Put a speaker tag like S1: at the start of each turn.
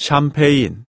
S1: 샴페인.